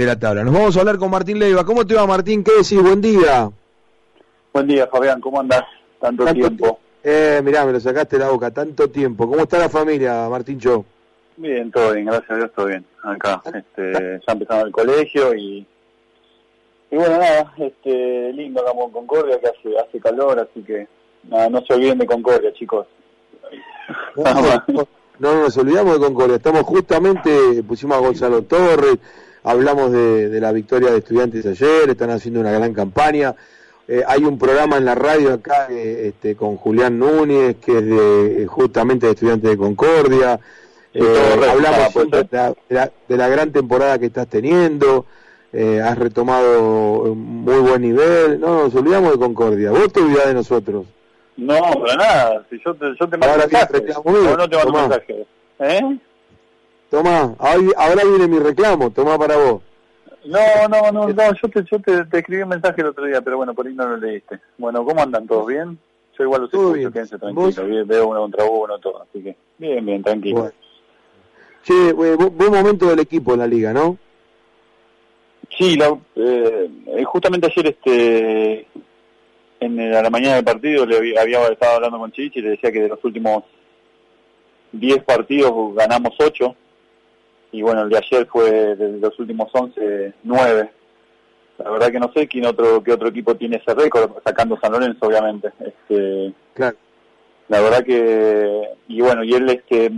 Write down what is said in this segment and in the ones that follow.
de la tabla. Nos vamos a hablar con Martín Leiva. ¿Cómo te va, Martín? ¿Qué decís? Buen día. Buen día, Fabián. ¿Cómo andás? Tanto, tiempo. Eh, mirá, me lo sacaste de la boca. Tanto tiempo. ¿Cómo está la familia, Martín Cho? Bien, todo bien. Gracias a Dios, todo bien. Acá. Este, ya empezamos el colegio y... Y bueno, nada, este, lindo acá en Concordia, que hace, hace calor, así que nada, no se olviden de Concordia, chicos. No, no, nos olvidamos de Concordia. Estamos justamente, pusimos a Gonzalo Torres, hablamos de, la victoria de estudiantes ayer, están haciendo una gran campaña. Eh, hay un programa en la radio acá eh, este, con Julián Núñez, que es de, justamente de estudiantes de Concordia. Eh, hablamos de la, de, la, gran temporada que estás teniendo. has retomado muy buen nivel. No, nos olvidamos de Concordia. Vos te olvidás de nosotros. No, para nada. Si yo te, yo te mando mensaje. no te mando mensaje. ¿Eh? Tomá, ahora viene mi reclamo, tomá para vos. No, no, no, no, yo te, yo te, escribí un mensaje el otro día, pero bueno, por ahí no lo leíste. Bueno, ¿cómo andan todos? ¿Bien? Yo igual los escucho, quédense tranquilos, veo uno contra uno, todo, así que bien, bien, tranquilo. Bueno. Che, buen momento del equipo en la liga, ¿no? Sí, la, eh, justamente ayer este en a la mañana del partido le había, estado hablando con Chich y le decía que de los últimos 10 partidos ganamos 8 y bueno, el de ayer fue de los últimos 11, 9. La verdad que no sé quién otro qué otro equipo tiene ese récord, sacando San Lorenzo obviamente. Este, claro. La verdad que, y bueno, y él este,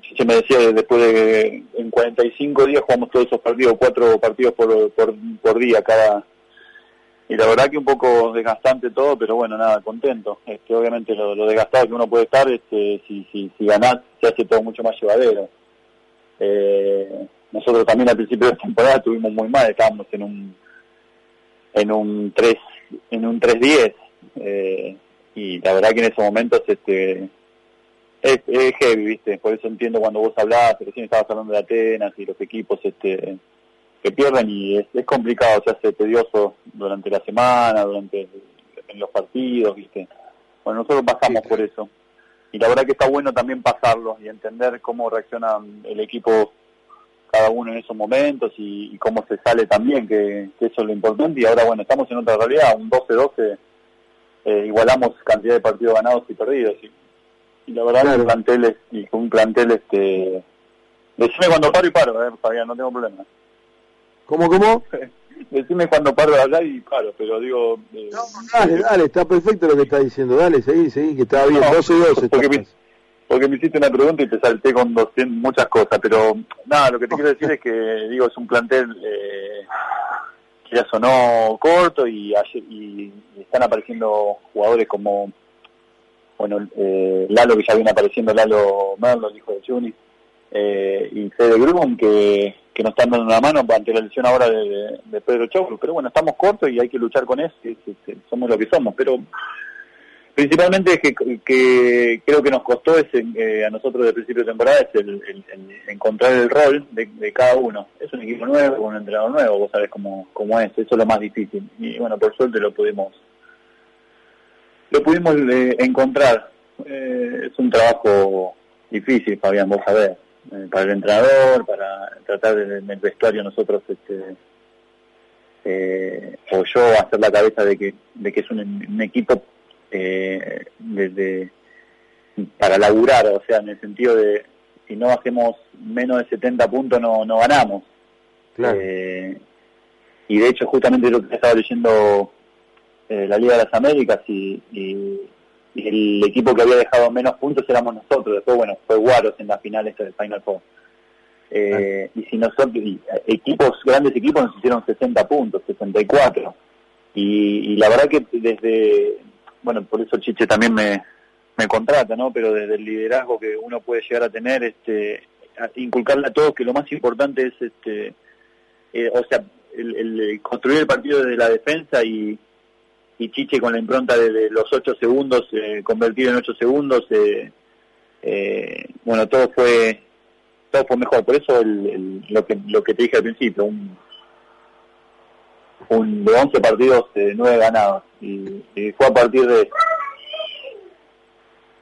Chiche me decía después de, en 45 días jugamos todos esos partidos, cuatro partidos por, por, por día cada, y la verdad que un poco desgastante todo, pero bueno, nada, contento. Este, obviamente lo, lo desgastado que uno puede estar, este, si, si, si ganás, se hace todo mucho más llevadero. Eh, nosotros también al principio de temporada estuvimos muy mal, estábamos en un en un 3 en un 3-10 eh, y la verdad que en esos momentos este es, es heavy, ¿viste? Por eso entiendo cuando vos hablabas, recién estabas hablando de Atenas y los equipos este que pierden y es, es, complicado, se hace tedioso durante la semana, durante en los partidos, ¿viste? Bueno, nosotros pasamos por eso. Y la verdad que está bueno también pasarlo y entender cómo reacciona el equipo cada uno en esos momentos y, cómo se sale también, que, eso es lo importante. Y ahora, bueno, estamos en otra realidad, un 12-12, eh, igualamos cantidad de partidos ganados y perdidos. Y, la verdad, claro. un plantel, y un plantel, este... Decime cuando paro y paro, eh, Fabián, no tengo problema. ¿Cómo, cómo? Decime cuando paro de hablar y paro, pero digo... Eh, no, dale, dale, está perfecto lo que está diciendo, dale, seguí, seguí, que está bien, 12 y 12. Porque me, porque me hiciste una pregunta y te salté con 200, muchas cosas, pero nada, lo que te quiero decir es que, digo, es un plantel eh, que ya sonó corto y, y, están apareciendo jugadores como, bueno, eh, Lalo, que ya viene apareciendo, Lalo Merlo, el hijo de Juni, eh, y Fede Grum, que que nos están dando una mano ante la lesión ahora de, Pedro Chau, pero bueno, estamos cortos y hay que luchar con eso, somos lo que somos, pero principalmente es que, creo que nos costó ese, eh, a nosotros de principio de temporada es el, encontrar el rol de, cada uno. Es un equipo nuevo, un entrenador nuevo, vos sabés cómo, cómo es, eso es lo más difícil. Y bueno, por suerte lo pudimos lo pudimos eh, encontrar. Eh, es un trabajo difícil, Fabián, vos sabés. Eh, para el entrenador, para tratar de, en el vestuario nosotros, este, eh, o yo hacer la cabeza de que, de que es un, equipo eh, para laburar, o sea, en el sentido de si no hacemos menos de 70 puntos no, no ganamos. Eh, y de hecho justamente lo que estaba leyendo la Liga de las Américas y el equipo que había dejado menos puntos éramos nosotros. Después, bueno, fue Guaros en la final esta del Final Four. Eh, y si nosotros, eh, equipos, grandes equipos nos hicieron 60 puntos, 64. Y, y la verdad que desde, bueno, por eso Chiche también me, me contrata, ¿no? Pero desde el liderazgo que uno puede llegar a tener, este, inculcarle a todos que lo más importante es, este, eh, o sea, el, construir el partido desde la defensa y, y Chiche con la impronta de, los ocho segundos, eh, convertido en ocho segundos, eh, eh, bueno, todo fue todo fue mejor. Por eso el, lo que lo que te dije al principio, un, un de 11 partidos, eh, 9 ganados. Y, fue a partir de...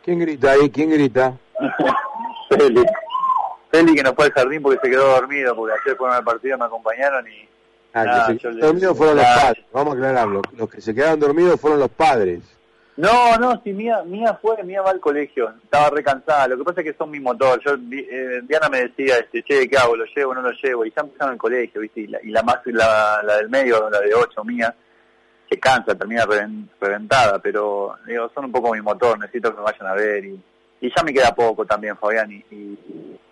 ¿Quién grita ahí? ¿Quién grita? Feli. Feli que no fue al jardín porque se quedó dormido, porque ayer fueron al partido, me acompañaron y Ah, que se quedaron dormidos fueron los padres, vamos a aclararlo. Los que se quedaron dormidos fueron los padres. No, no, si Mía, Mía fue, Mía va al colegio, estaba recansada, lo que pasa es que son mi motor, yo, eh, Diana me decía, este, che, ¿qué hago? ¿Lo llevo o no lo llevo? Y ya empezaron el colegio, ¿viste? Y la, y la más, la, la del medio, la de 8, Mía, se cansa, termina reventada, pero digo, son un poco mi motor, necesito que me vayan a ver y, y ya me queda poco también, Fabián, y,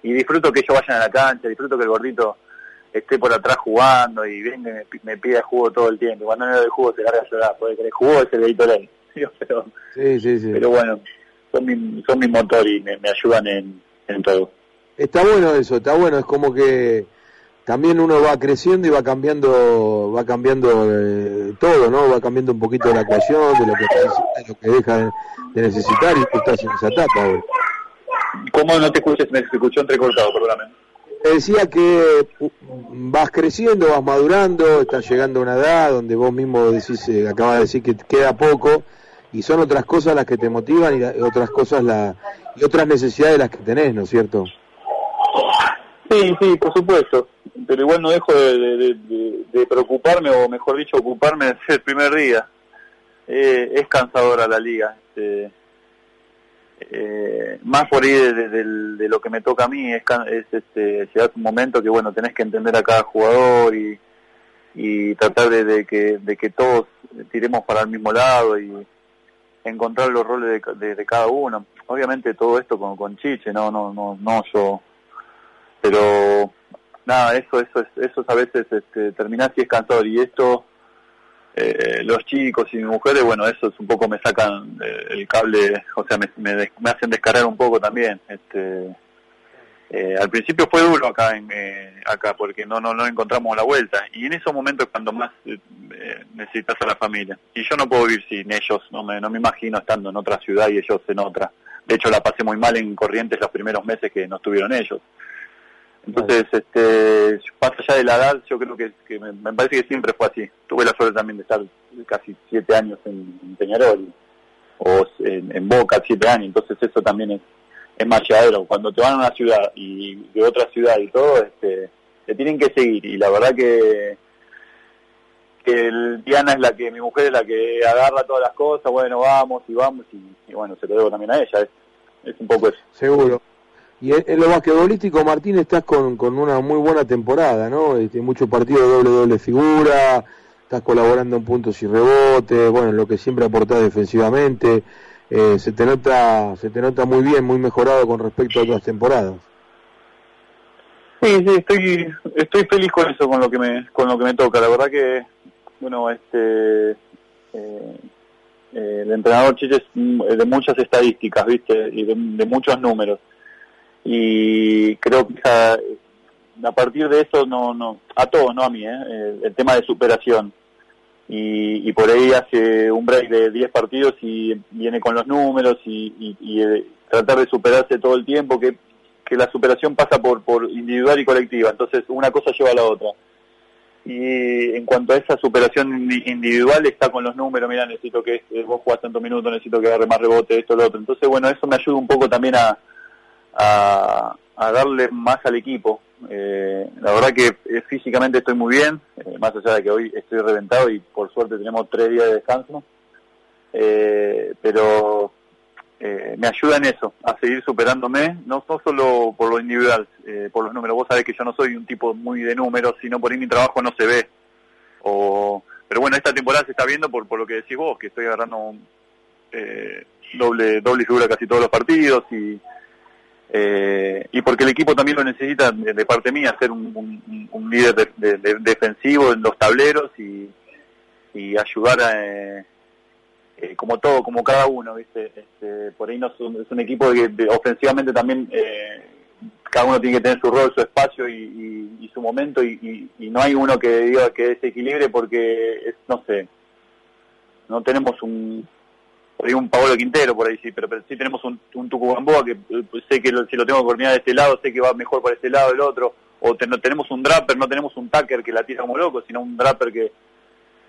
y, disfruto que ellos vayan a la cancha, disfruto que el gordito esté por atrás jugando y venga y me, pida jugo todo el tiempo. Cuando no le doy jugo se larga a llorar, porque el jugo es el dedito ley. pero, sí, sí, sí. pero bueno, son mi, son mi motor y me, ayudan en, en todo. Está bueno eso, está bueno, es como que también uno va creciendo y va cambiando va cambiando eh, todo, ¿no? Va cambiando un poquito la ecuación de lo que necesita, de lo que deja de, necesitar y tú estás en esa etapa hoy. ¿Cómo no te escuchas? Me escuchó entrecortado, perdóname. Te decía que vas creciendo, vas madurando, estás llegando a una edad donde vos mismo decís, eh, acabas de decir que queda poco y son otras cosas las que te motivan y, otras cosas la, y otras necesidades las que tenés, ¿no es cierto? Sí, sí, por supuesto, pero igual no dejo de, preocuparme, o mejor dicho, ocuparme desde el primer día. Eh, es cansadora la liga. Este, eh, más por ahí de, lo que me toca a mí, es, es este, llegar un momento que, bueno, tenés que entender a cada jugador y, y tratar de, que, de que todos tiremos para el mismo lado y encontrar los roles de, cada uno. Obviamente todo esto con, con Chiche, no, no, no, no yo, pero nada, eso, eso, eso a veces este, terminás y es cansador y esto, eh, los chicos y mujeres, bueno, eso es un poco me sacan eh, el cable, o sea, me, me, hacen descargar un poco también, este, eh, al principio fue duro acá en eh, acá porque no, no no encontramos la vuelta y en esos momentos cuando más eh, necesitas a la familia y yo no puedo vivir sin ellos no me no me imagino estando en otra ciudad y ellos en otra de hecho la pasé muy mal en Corrientes los primeros meses que no estuvieron ellos entonces este más allá de la edad yo creo que, que me, parece que siempre fue así tuve la suerte también de estar casi siete años en, Peñarol o en, en Boca siete años entonces eso también es es más llevadero. Cuando te van a una ciudad y de otra ciudad y todo, este, te tienen que seguir. Y la verdad que, que el, Diana es la que, mi mujer es la que agarra todas las cosas, bueno, vamos y vamos, y, bueno, se lo debo también a ella. Es, es un poco eso. Seguro. Y en, lo basquetbolístico, Martín, estás con, con una muy buena temporada, ¿no? Este, muchos partidos doble doble figura, estás colaborando en puntos y rebotes, bueno, lo que siempre aportás defensivamente. Eh, se te nota se te nota muy bien, muy mejorado con respecto a otras temporadas. Sí, sí, estoy estoy feliz con eso, con lo que me con lo que me toca. La verdad que bueno, este eh, eh, el entrenador Chiche es de muchas estadísticas, viste, y de, muchos números. Y creo que a, a, partir de eso no no a todos, no a mí, eh, el tema de superación. Y, por ahí hace un break de 10 partidos y viene con los números y, eh, tratar de superarse todo el tiempo, que, que la superación pasa por, por individual y colectiva, entonces una cosa lleva a la otra. Y en cuanto a esa superación individual está con los números, mira, necesito que eh, vos jugás tantos minutos, necesito que agarre más rebote, esto, lo otro. Entonces, bueno, eso me ayuda un poco también a, a, darle más al equipo. Eh, la verdad que eh, físicamente estoy muy bien, eh, más allá de que hoy estoy reventado y por suerte tenemos tres días de descanso, pero me ayuda en eso, a seguir superándome, no, no solo por lo individual, por los números. Vos sabés que yo no soy un tipo muy de números, sino por ahí mi trabajo no se ve. O, pero bueno, esta temporada se está viendo por, por lo que decís vos, que estoy agarrando doble, doble figura casi todos los partidos y eh, y porque el equipo también lo necesita de parte mía, ser un, un, líder defensivo en los tableros y, y ayudar a, eh, eh, como todo, como cada uno, ¿viste? Este, por ahí no es un, equipo que ofensivamente también cada uno tiene que tener su rol, su espacio y, y, su momento y, y, no hay uno que diga que desequilibre porque es, no sé, no tenemos un, por ahí un Paolo Quintero por ahí sí, pero, sí tenemos un, un que eh, sé que si lo tengo que coordinar de este lado, sé que va mejor para este lado el otro, o no tenemos un drapper, no tenemos un tacker que la tira como loco, sino un drapper que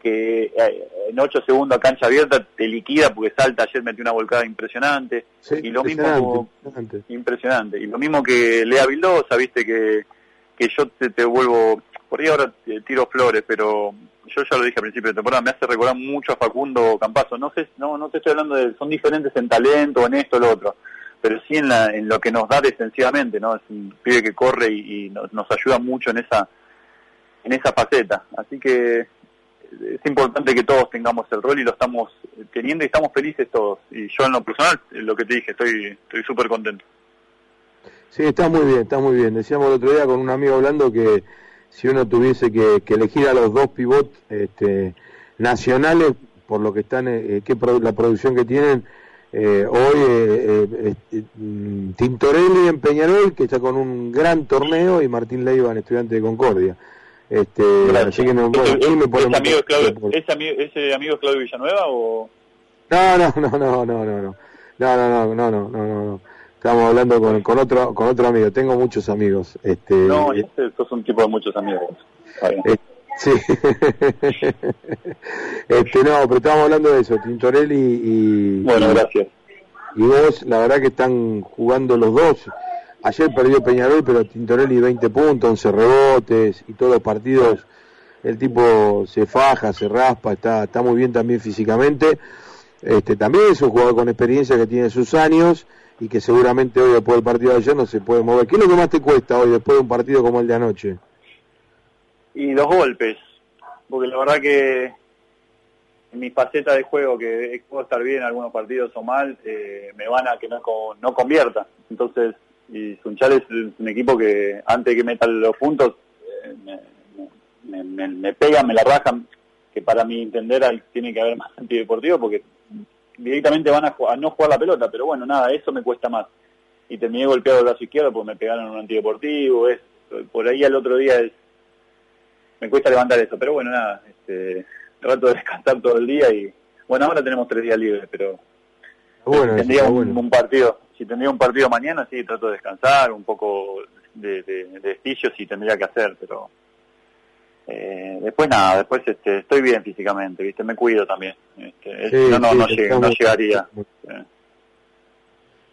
que eh, en 8 segundos a cancha abierta te liquida porque salta, ayer metió una volcada impresionante, y lo mismo impresionante. y lo mismo que Lea Vildosa, viste que que yo te, te vuelvo, por ahí ahora tiro flores, pero yo ya lo dije al principio de temporada, me hace recordar mucho a Facundo Campazo. No sé, no, no te estoy hablando de, son diferentes en talento, en esto, lo otro, pero sí en, la, en lo que nos da defensivamente, ¿no? Es un pibe que corre y, nos, nos ayuda mucho en esa, en esa faceta. Así que es importante que todos tengamos el rol y lo estamos teniendo y estamos felices todos. Y yo en lo personal, lo que te dije, estoy estoy súper contento. Sí, está muy bien, está muy bien. Decíamos el otro día con un amigo hablando que si uno tuviese que, elegir a los dos pivots este, nacionales por lo que están, eh, que la producción que tienen, eh, hoy eh, eh, mm, Tintorelli en Peñarol, que está con un gran torneo, y Martín Leiva en Estudiante de Concordia. Este, así que no, ¿Ese, amigo Claudio, ¿ese, amigo, ¿Ese amigo es Claudio Villanueva o...? No, no, no, no, no, no, no, no, no, no, no, no, no. Estamos hablando con, con otro con otro amigo. Tengo muchos amigos. Este, no, este, es un tipo de muchos amigos. Eh, sí. este, no, pero estábamos hablando de eso, Tintorelli y... Bueno, gracias. Y vos, la verdad que están jugando los dos. Ayer perdió Peñarol, pero Tintorelli 20 puntos, 11 rebotes y todos los partidos. El tipo se faja, se raspa, está, está muy bien también físicamente. Este, también es un jugador con experiencia que tiene sus años y que seguramente hoy después del partido de ayer no se puede mover. ¿Qué es lo que más te cuesta hoy después de un partido como el de anoche? Y los golpes, porque la verdad que en mi faceta de juego, que puedo estar bien en algunos partidos o mal, eh, me van a que no, no convierta. Entonces, y Sunchal es un equipo que antes de que metan los puntos, eh, me, me, me, pegan, me la rajan, que para mi entender tiene que haber más antideportivo porque directamente van a, no jugar la pelota, pero bueno, nada, eso me cuesta más. Y terminé golpeado el brazo izquierdo porque me pegaron en un antideportivo, es, por ahí al otro día es, me cuesta levantar eso, pero bueno, nada, este, trato de descansar todo el día y, bueno, ahora tenemos tres días libres, pero bueno, tendría un, partido, si tendría un partido mañana, sí, trato de descansar, un poco de, de, de si tendría que hacer, pero eh, después nada, después este, estoy bien físicamente, viste, me cuido también. Este, no, no, no, llegaría.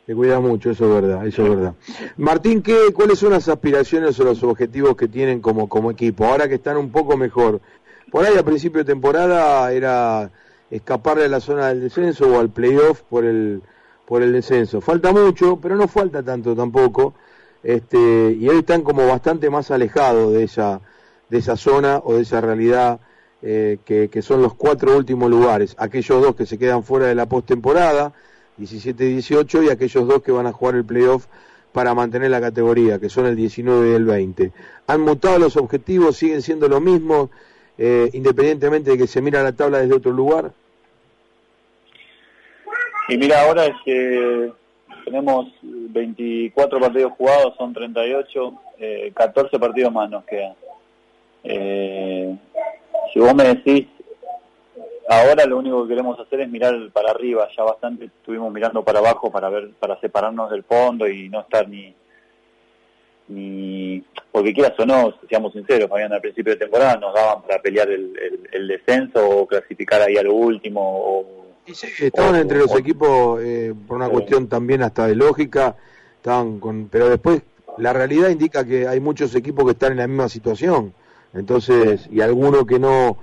Te cuida mucho, eso es verdad, eso es verdad. Martín, ¿qué, ¿cuáles son las aspiraciones o los objetivos que tienen como, como equipo? Ahora que están un poco mejor. Por ahí a principio de temporada era escaparle a la zona del descenso o al playoff por el, por el descenso. Falta mucho, pero no falta tanto tampoco. Este, y hoy están como bastante más alejados de esa, de esa zona o de esa realidad eh, que, que, son los cuatro últimos lugares, aquellos dos que se quedan fuera de la postemporada, 17 y 18, y aquellos dos que van a jugar el playoff para mantener la categoría, que son el 19 y el 20. Han mutado los objetivos, siguen siendo lo mismo, eh, independientemente de que se mira la tabla desde otro lugar. Y mira, ahora es que tenemos 24 partidos jugados, son 38, eh, 14 partidos más nos quedan. Eh, si vos me decís, ahora lo único que queremos hacer es mirar para arriba, ya bastante estuvimos mirando para abajo para ver, para separarnos del fondo y no estar ni, ni porque quieras o no, seamos sinceros, Fabián, al principio de temporada nos daban para pelear el, descenso o clasificar ahí a lo último. O, estaban entre los equipos eh, por una cuestión también hasta de lógica, estaban con, pero después la realidad indica que hay muchos equipos que están en la misma situación. Entonces, y alguno que no,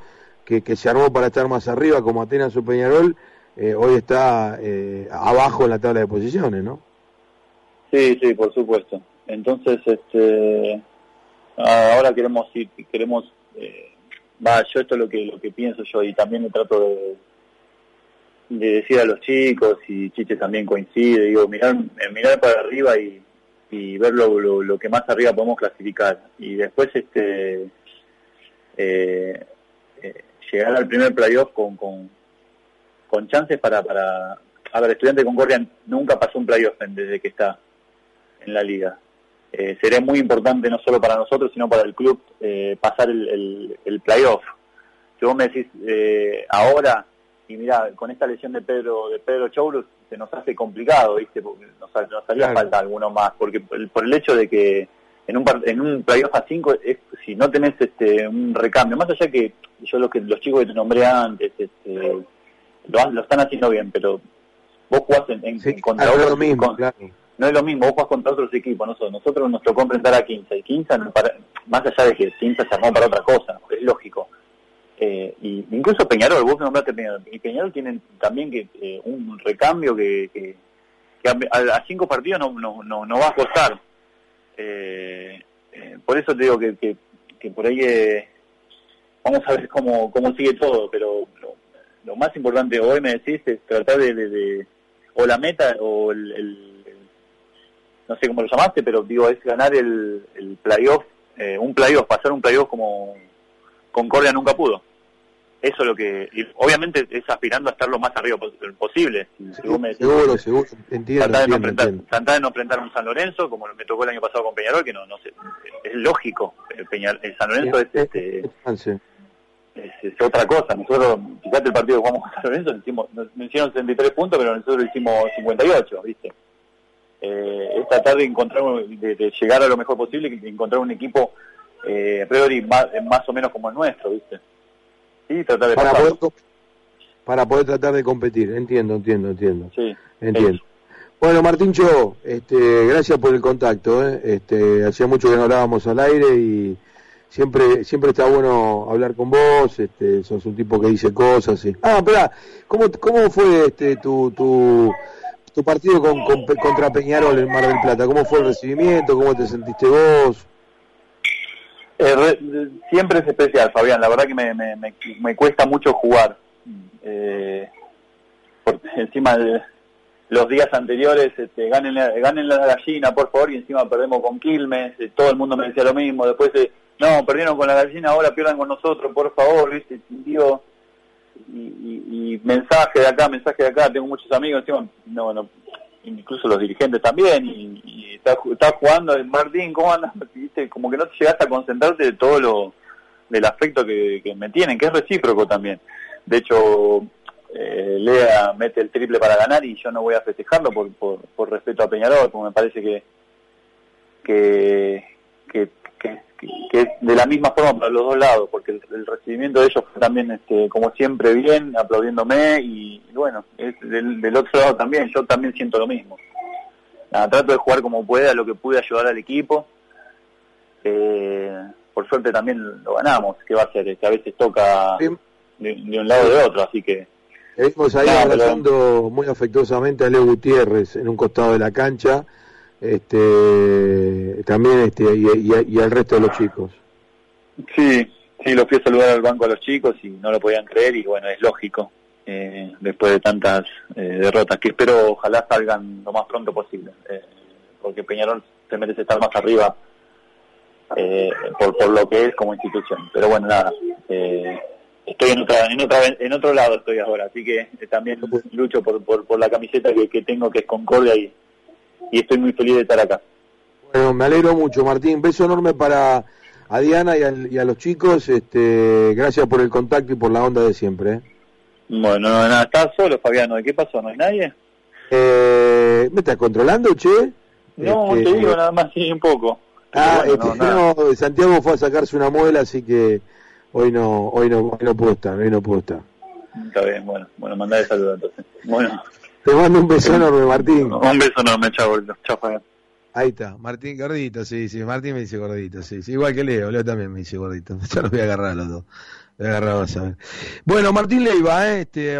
que, que se armó para estar más arriba, como Atenas o Peñarol, eh, hoy está eh, abajo en la tabla de posiciones, ¿no? Sí, sí, por supuesto. Entonces, este, ahora queremos ir, queremos, eh, yo esto es lo que lo que pienso yo y también me trato de, de decir a los chicos y Chiche también coincide, digo, mirar, mirar para arriba y, y ver lo, lo que más arriba podemos clasificar y después este eh, eh, llegar al primer playoff con, con, con chances para, para... A ver, Estudiante de Concordia nunca pasó un playoff desde que está en la liga. Eh, sería muy importante no solo para nosotros, sino para el club eh, pasar el, el, el, playoff. Si vos me decís eh, ahora, y mira, con esta lesión de Pedro de Pedro Choulus, se nos hace complicado, ¿viste? Porque nos, nos haría falta alguno más, porque por el hecho de que en un en un playoff a 5 si no tenés este un recambio más allá que yo lo que los chicos que te nombré antes este lo, lo están haciendo bien pero vos jugás en, contra otros mismo, no es lo mismo, vos jugás contra otros equipos, nosotros, nosotros nos tocó enfrentar a 15, y 15, más allá de que 15 se armó para otra cosa, es lógico. Eh, y incluso Peñarol, vos nombraste Peñarol, y Peñarol tienen también que eh, un recambio que, que, a, cinco partidos no, no, no, no va a costar. Eh, eh, por eso te digo que, que, que por ahí eh, vamos a ver cómo, cómo sigue todo, pero lo, lo más importante hoy me decís es tratar de, o la meta o el, el, no sé cómo lo llamaste, pero digo, es ganar el, el playoff, eh, un playoff, pasar un playoff como Concordia nunca pudo. Eso es lo que, y obviamente es aspirando a estar lo más arriba posible. Si vos me decís, seguro, seguro, entiendo, tratar, entiendo, de no enfrentar, tratar de no enfrentar un San Lorenzo, como me tocó el año pasado con Peñarol, que no, no sé, es lógico. El, Peñarol, el San Lorenzo es, este, es, es otra cosa. Nosotros, fíjate el partido que jugamos con San Lorenzo, le hicimos, nos nos hicieron 73 puntos, pero nosotros hicimos 58, ¿viste? Eh, es tratar de encontrar, de, de llegar a lo mejor posible y encontrar un equipo eh, a priori más, más o menos como el nuestro, ¿viste? Sí, tratar de Para poder, para poder tratar de competir, entiendo, entiendo, entiendo. Sí, Entiendo. Bueno, Martincho, este, gracias por el contacto. ¿eh? Este, hacía mucho que no hablábamos al aire y siempre siempre está bueno hablar con vos. Este, sos un tipo que dice cosas. Y... Ah, espera, ¿cómo, ¿cómo fue este, tu, tu, tu partido con, con- contra Peñarol en Mar del Plata? ¿Cómo fue el recibimiento? ¿Cómo te sentiste vos? Eh, re- siempre es especial, Fabián. La verdad que me, me, me, me cuesta mucho jugar. Eh, porque encima de los días anteriores, este, ganen, la, ganen la gallina, por favor, y encima perdemos con Quilmes. eh, todo el mundo me decía lo mismo. Después, eh, no, perdieron con la gallina, ahora pierdan con nosotros, por favor. ¿viste? Digo, y, y, y mensaje de acá, mensaje de acá. Tengo muchos amigos, encima, no, no, incluso los dirigentes también. Y, y está, ju- está jugando, Martín, ¿cómo andas? ¿Viste? Como que no te llegaste a concentrarte de todo lo del afecto que, que me tienen, que es recíproco también. De hecho, eh, Lea mete el triple para ganar y yo no voy a festejarlo por, por, por respeto a Peñarol, porque me parece que que, que, que, que es de la misma forma para los dos lados, porque el, el recibimiento de ellos fue también, este, como siempre, bien, aplaudiéndome y, bueno, es del, del otro lado también, yo también siento lo mismo. Nada, trato de jugar como pueda, lo que pude ayudar al equipo. Eh, por suerte también lo ganamos, que va a ser? Que a veces toca de, de un lado o de otro, así que Vimos ahí pero- abrazando muy afectuosamente a Leo Gutiérrez en un costado de la cancha. Este, también este, y, y- y al resto de los chicos. Sí, sí, los fui a saludar al banco a los chicos y no lo podían creer y bueno, es lógico, eh, después de tantas eh, derrotas, que espero ojalá salgan lo más pronto posible, eh, porque Peñarol se merece estar más arriba eh, por, por lo que es como institución. Pero bueno, nada, eh, estoy en otra, en otra, en otro lado estoy ahora, así que también lucho por, por, por la camiseta que, que tengo que es Concordia y, y estoy muy feliz de estar acá. Bueno, me alegro mucho, Martín. Beso enorme para a Diana y, al- y a los chicos. Este, gracias por el contacto y por la onda de siempre. ¿eh? Bueno, no, nada, ¿estás solo, Fabiano? ¿De qué pasó? ¿No hay nadie? Eh, ¿Me estás controlando, che? No, Este, te digo nada más, sí, un poco. Ah, este, no, Santiago fue a sacarse una muela, así que hoy no, hoy no, hoy no puedo estar, hoy no puedo estar. Está bien, bueno, bueno, mandá de saludo entonces. Bueno, Te mando un beso enorme, Martín. un beso enorme, chao, chao, Fabián. Ahí está, Martín gordito, sí, sí, Martín me dice gordito, sí, sí, igual que Leo, Leo también me dice gordito. Ya los voy a agarrar a los dos. Voy a agarrar, a ver. Bueno, Martín Leiva, ¿eh? este,